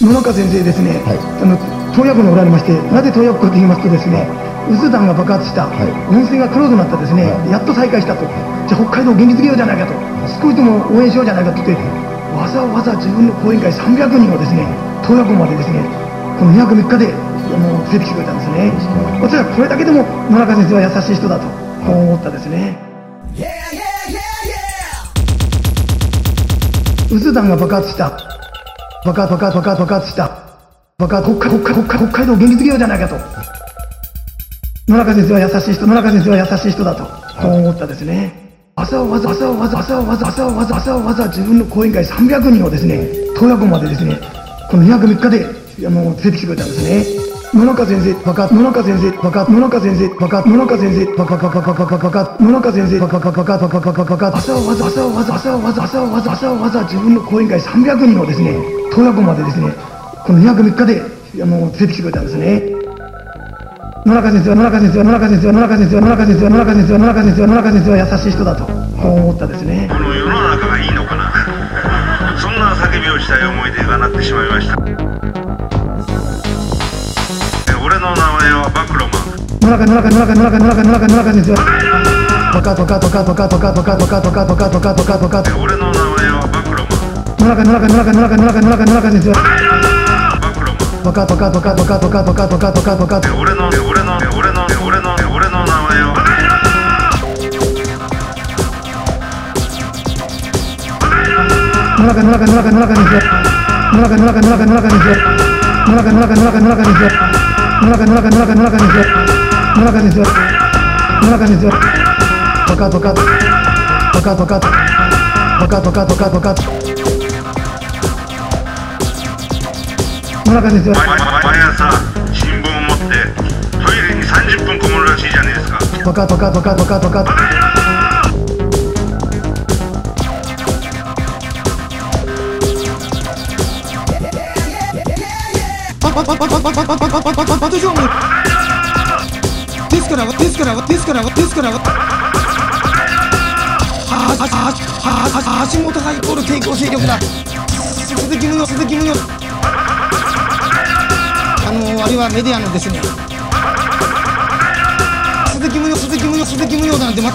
野中先生ですね、はい。あの洞爺湖におられましてなぜ洞爺湖かと言いますとですね渦弾が爆発した、はい。温泉が黒くなったですね、はい。やっと再開したと、じゃあ北海道元気づけようじゃないかと。少しでも応援しようじゃないかと。言ってわざわざ自分の講演会300人をですね洞爺湖までですねこの2泊3日であの連れてきてくれたんですね。私はこれだけでも野中先生は優しい人だとこう思ったですね。渦弾が爆発した爆発爆発爆発爆発した。爆発北海北海北海北海道元気づけようじゃないかと。野中先生は優しい人野中先生は優しい人だと。こう思ったですね。朝わざ朝わざ朝わざ朝わざ朝わざ自分の講演会300人をですね洞爺湖までですねこの2泊3日であの連れてきてくれたんですね。野中先生爆発。野中先生爆発。野中先生爆発。野中先生爆発。爆発爆発爆発。野中先生爆発爆発爆発爆発爆発朝わざ朝わざ朝わざ朝わざ朝わざ自分の講演会300人をですね洞爺湖までですねこの2泊3日であの連れてきてくれたんですね野中先生は野中先生は野中先生は野中先生は野中先生は野中先生は野中先生は野中先生は優しい人だとこう思ったですねこの世の中がいいのかなそんな叫びをしたい思い出がなってしまいました俺の名前はバクロマン。野中野中野中野中野中野中野中先生はトカトカトカトカトカトカトカトカトカトカトカトカトえ俺の名前はバクロマン野中野中野中野中野中野中野中先生はバクロマントカトカトカトカトカトカトカトカトカト俺の俺の俺の俺の俺の名前は野中野中野中野中先生野中野中野中野中先生野中野中野中野中先生野中野中野中野中先生野中先生野中先生トカトカトカトカトカトカトカトカト野中先生毎毎毎朝新聞を持ってトイレに30分こもるらしいじゃないですかトカトカトカトカトカト私はもうですからですからですからですから橋本がイコール抵抗勢力だ鈴木無鈴木無あのあれはメディアのですね。鈴木無用鈴木無用鈴木無用なんてま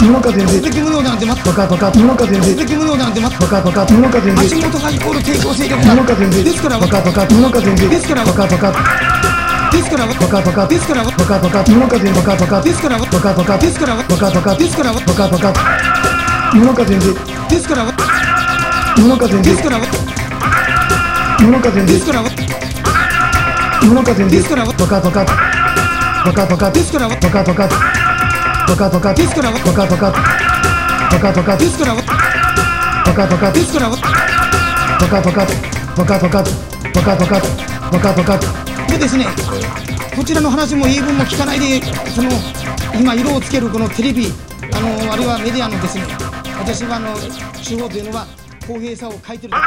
日本風で鈴木無能なんて待ってバカバカ日本風で鈴木無能なんて待ってバカバカ日本風で橋本ハイコール抵抗勢力だ日本風でですからバカバカ日本風でですからバカバカですからバカバカですからバカバカ世の中でバカバカですからバカバカですからバカバカですからバカバカ世の中でですから世の中でですから世の中でですから世の中でですからバカバカバカバカですからバカバカトカトカ。ですからトカトカ。トカトカ。ですからトカ。トカですからトカトカトカトカトカトカトカトカでですねこちらの話も言い分も聞かないでその今色をつけるこのテレビあのあるいはメディアのですね私はあの手法というのは公平さを欠いてると